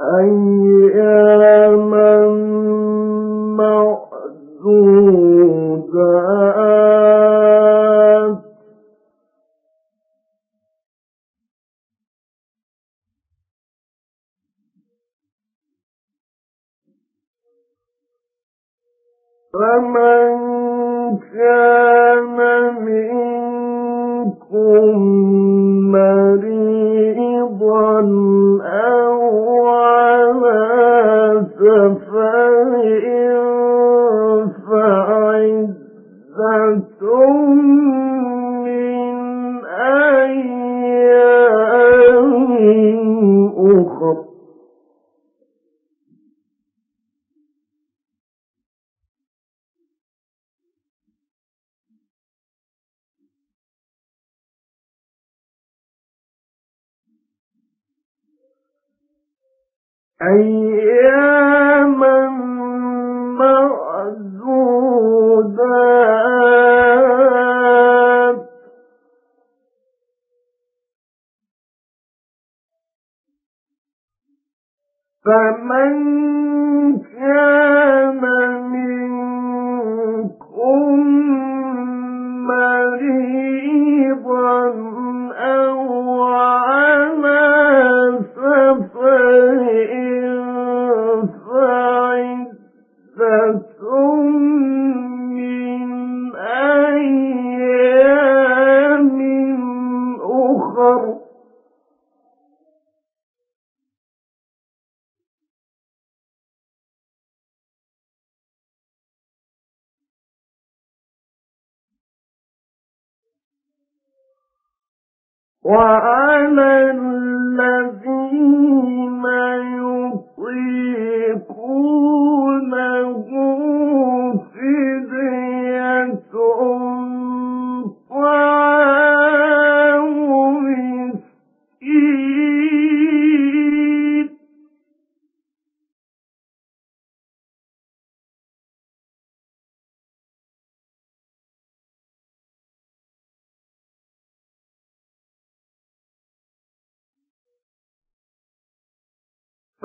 أي فمن وعلى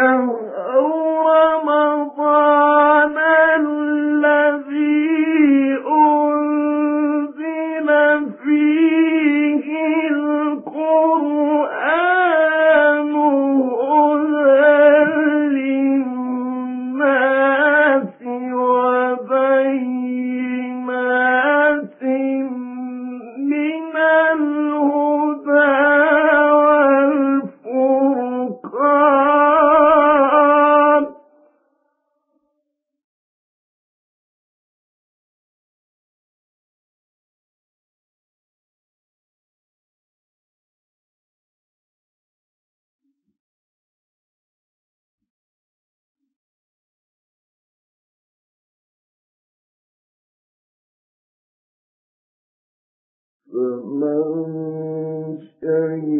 Oh,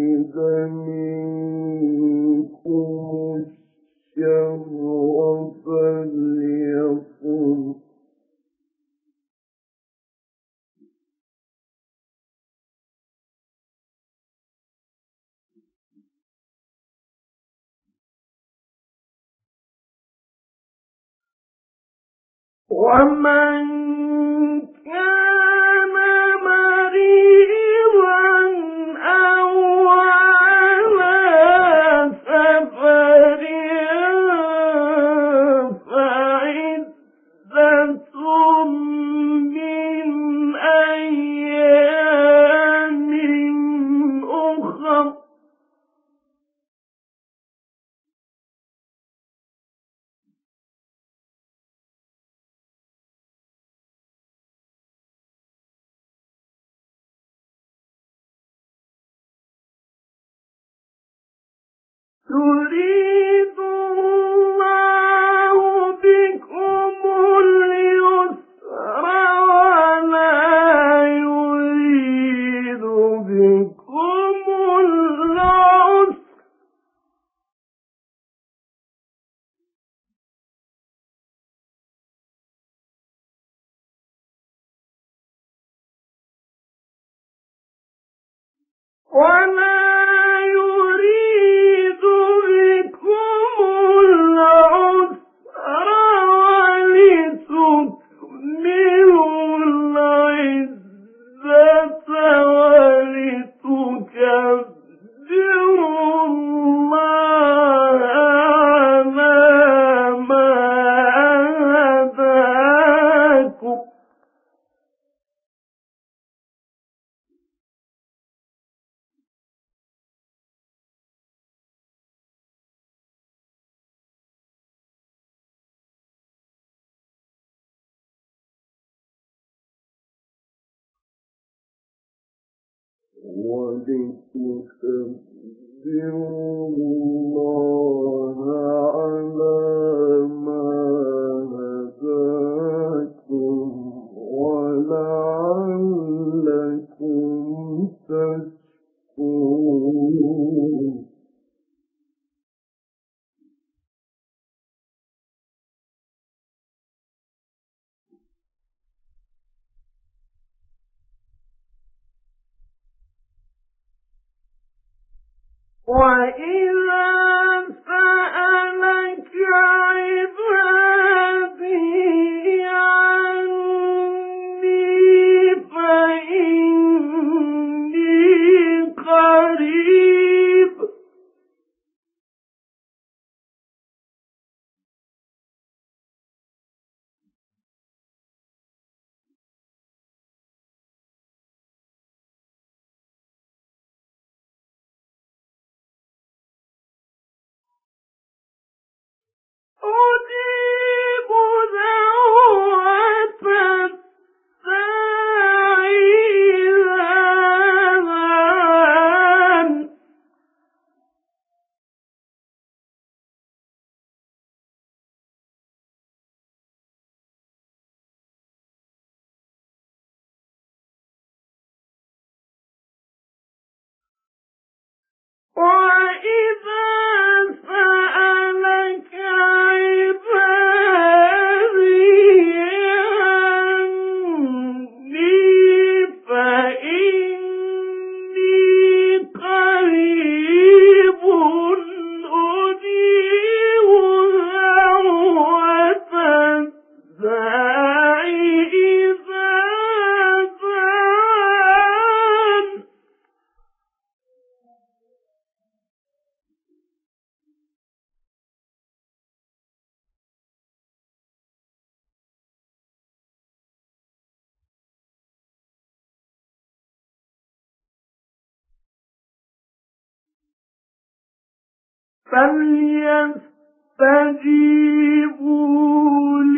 شهد منكم تريد ولتكبروا الله وَإِن فَلْيَسْتَجِيبُوا لِي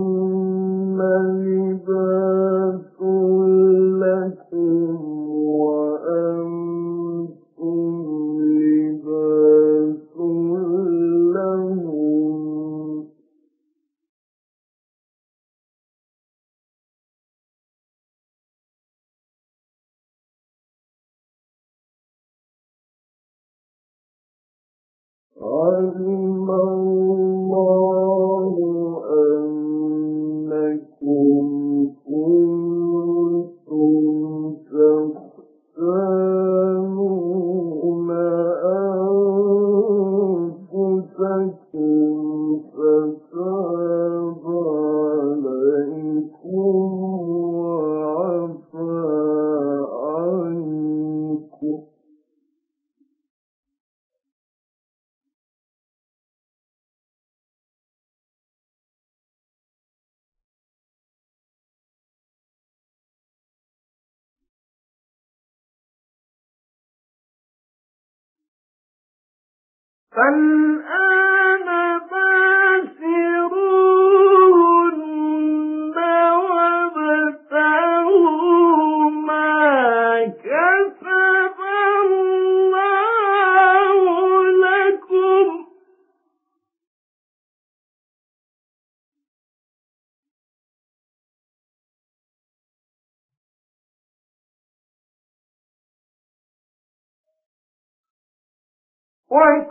فالآن باسروهن وابتغوا ما كسب الله لكم. وَإِنَّ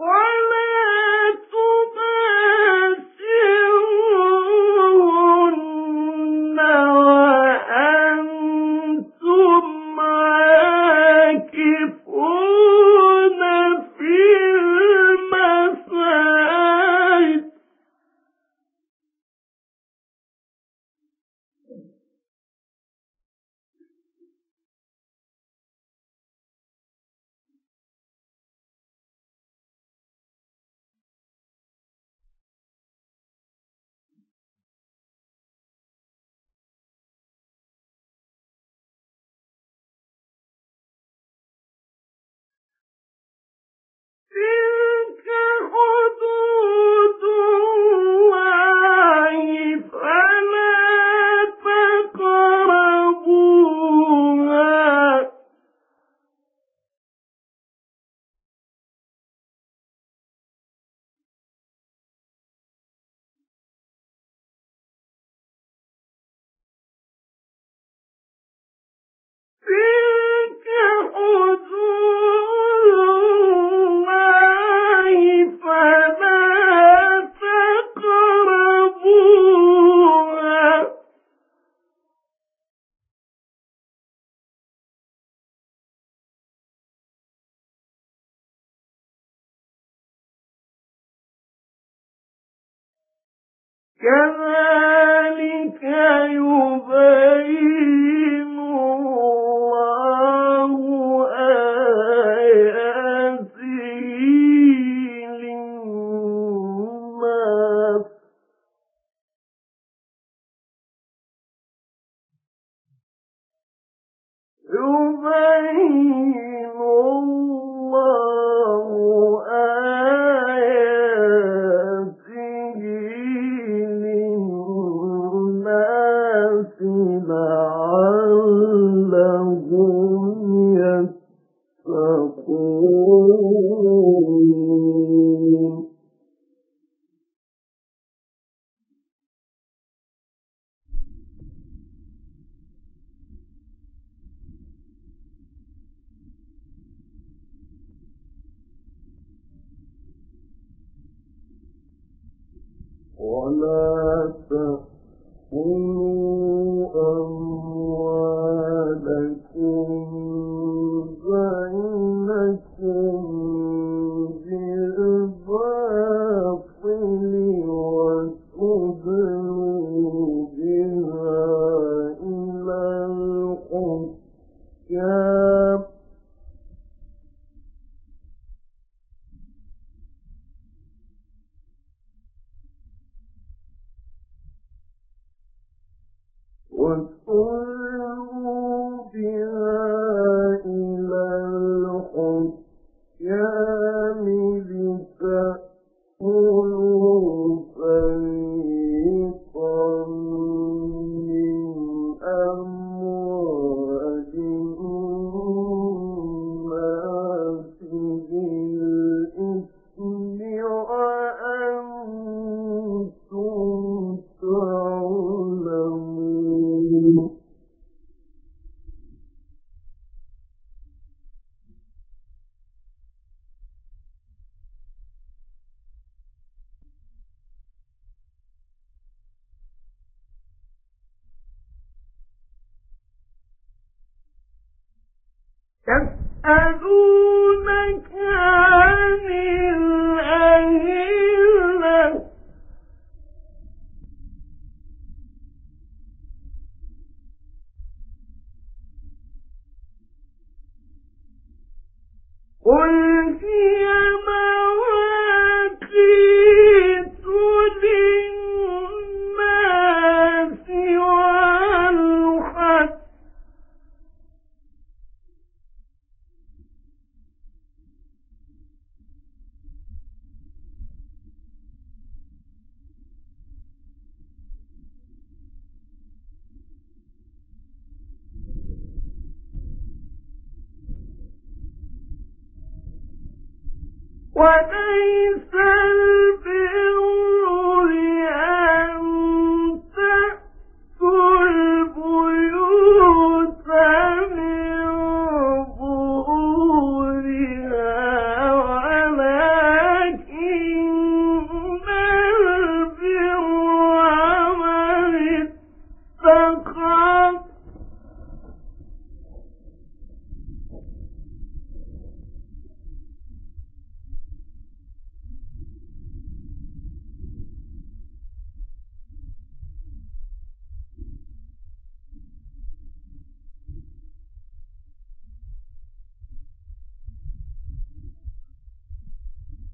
One كَذَا ولا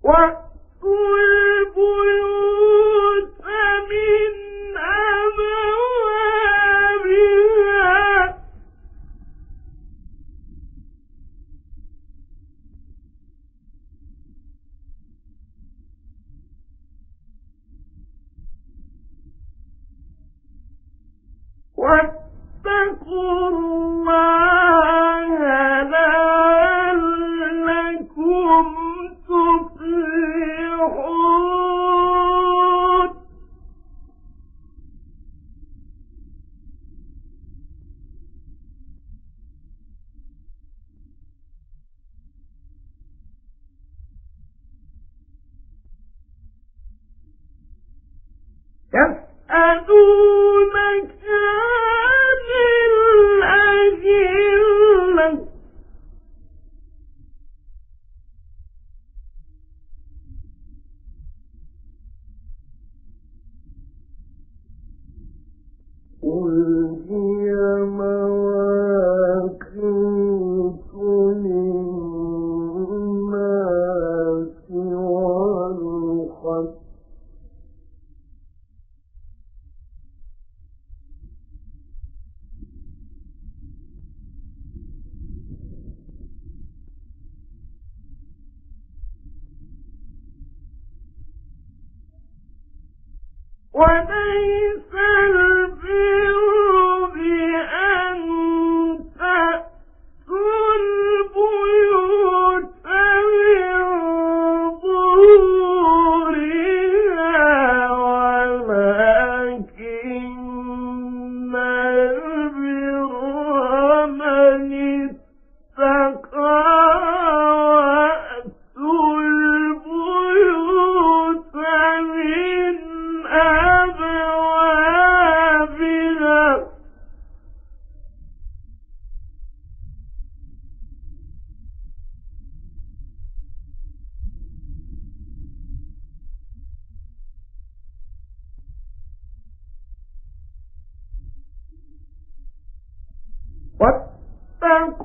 واذكر يسألون وما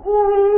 قل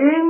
in